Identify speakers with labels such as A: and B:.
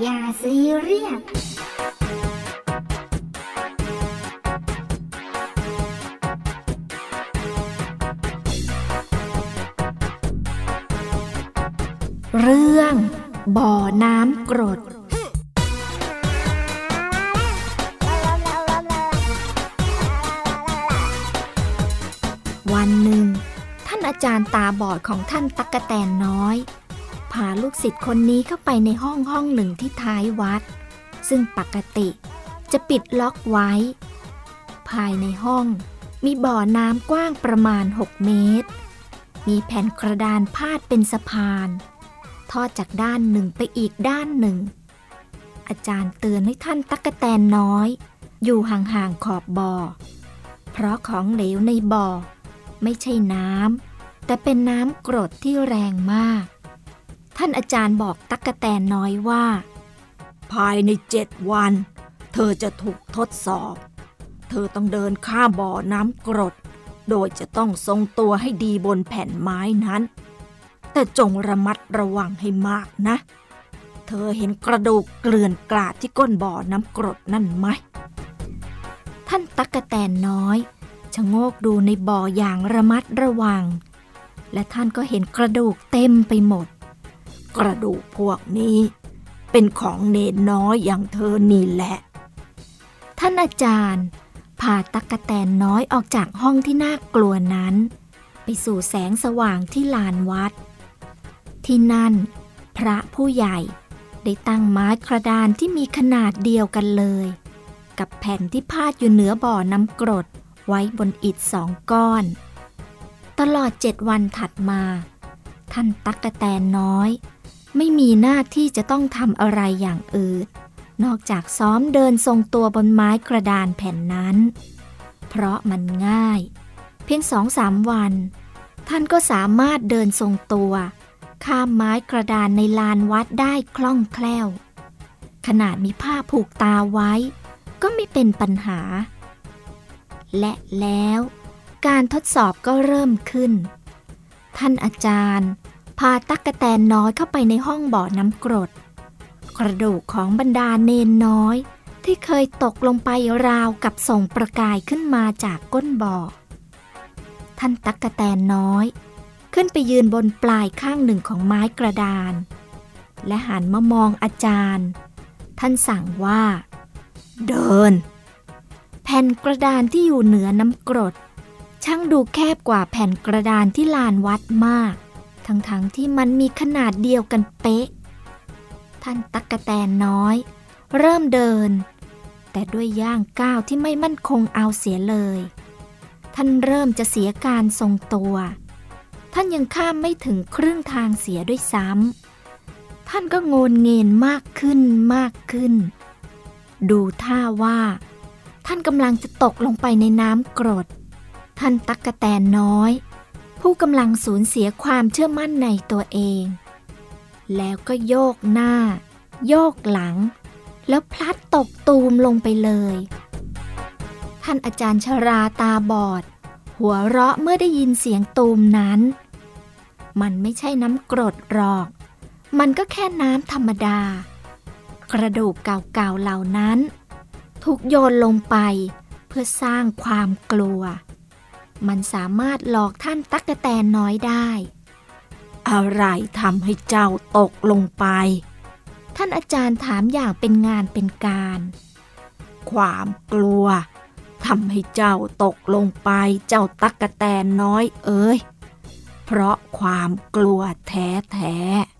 A: อย่าซีเรียส
B: เรื่องบ่อน้ำกรด วันหนึ่ง ท่านอาจารย์ตาบอดของท่านตักกะแตนน้อย พาลูกศิษย์คนนี้เข้าไปในห้องห้องหนึ่งที่ท้ายวัด ซึ่งปกติจะปิดล็อกไว้ ภายในห้องมีบ่อน้ำกว้างประมาณ 6 เมตร มีแผ่นกระดานพาดเป็นสะพาน ทอดจากด้านหนึ่งไปอีกด้านหนึ่ง อาจารย์เตือนให้ท่านตักกะแตนน้อย อยู่ห่างๆขอบบ่อ เพราะของเหลวในบ่อ ไม่ใช่น้ำแต่เป็นน้ำกรดที่แรงมาก ท่านอาจารย์บอกตักกะแตนน้อยว่า
C: ภายในเจ็ดวัน เธอจะถูกทดสอบ เธอต้องเดินข้ามบ่อน้ำกรด โดยจะต้องทรงตัวให้ดีบนแผ่นไม้นั้น แต่จงระมัดระวังให้มากนะ เธอเห็นกระดูกเกลื่อนกลาดที่ก้นบ่อน้ำกรดนั่นไหม
B: ท่านตักกะแตนน้อยชะโงกดูในบ่ออย่างระมัดระวัง และท่านก็เห็นกระดูกเต็มไปหมด
C: กระดูกพวกนี้ เป็นของเนนน้อยอย่างเธอนี่แหละ
B: ท่านอาจารย์พาตักกะแตนน้อยออกจากห้องที่น่ากลัวนั้น ไปสู่แสงสว่างที่ลานวัด ที่นั่น พระผู้ใหญ่ได้ตั้งไม้กระดานที่มีขนาดเดียวกันเลย กับแผ่นที่พาดอยู่เหนือบ่อน้ำกรดไว้บนอิฐสองก้อน ตลอดเจ็ดวันถัดมา ท่านตักกะแตนน้อย ไม่มีหน้าที่จะต้องทำอะไรอย่างอื่น นอกจากซ้อมเดินทรงตัวบนไม้กระดานแผ่นนั้น เพราะมันง่าย เพียงสองสามวัน ท่านก็สามารถเดินทรงตัว ข้ามไม้กระดานในลานวัดได้คล่องแคล่ว ขนาดมีผ้าผูกตาไว้ ก็ไม่เป็นปัญหา และแล้ว การทดสอบก็เริ่มขึ้น ท่านอาจารย์ พาตักกะแตนน้อยเข้าไปในห้องบ่อน้ำกรด กระดูกของบรรดาเนนน้อย ที่เคยตกลงไปราวกับส่งประกายขึ้นมาจากก้นบ่อ ท่านตักกะแตนน้อย ขึ้นไปยืนบนปลายข้างหนึ่งของไม้กระดาน และหันมามองอาจารย์ ท่านสั่งว่า
C: เดิน
B: แผ่นกระดานที่อยู่เหนือน้ำกรดช่างดูแคบกว่าแผ่นกระดานที่ลานวัดมาก ทั้งๆทที่มันมีขนาดเดียวกันเป๊ะ ท่านตักกะแตนน้อย เริ่มเดิน แต่ด้วยย่างก้าวที่ไม่มั่นคงเอาเสียเลย ท่านเริ่มจะเสียการทรงตัว ท่านยังข้ามไม่ถึงครึ่งทางเสียด้วยซ้ำ ท่านก็โงนเงินมากขึ้นมากขึ้น ดูท่าว่า ท่านกำลังจะตกลงไปในน้ำกรด ท่านตักกะแตนน้อย ผู้กำลังสูญเสียความเชื่อมั่นในตัวเอง แล้วก็โยกหน้า โยกหลัง แล้วพลัดตกตูมลงไปเลย ท่านอาจารย์ชราตาบอด หัวเราะเมื่อได้ยินเสียงตูมนั้น มันไม่ใช่น้ำกรดหรอก มันก็แค่น้ำธรรมดา กระดูกเก่าๆเหล่านั้น ถูกโยนลงไปเพื่อสร้างความกลัว มันสามารถหลอกท่านตักกะแตนน้อยได้
C: อะไรทำให้เจ้าตกลงไป
B: ท่านอาจารย์ถามอย่างเป็นงานเป็นการ
C: ความกลัวทำให้เจ้าตกลงไปเจ้าตักกะแตนน้อยเอ้ย เพราะความกลัวแท้แท้ๆ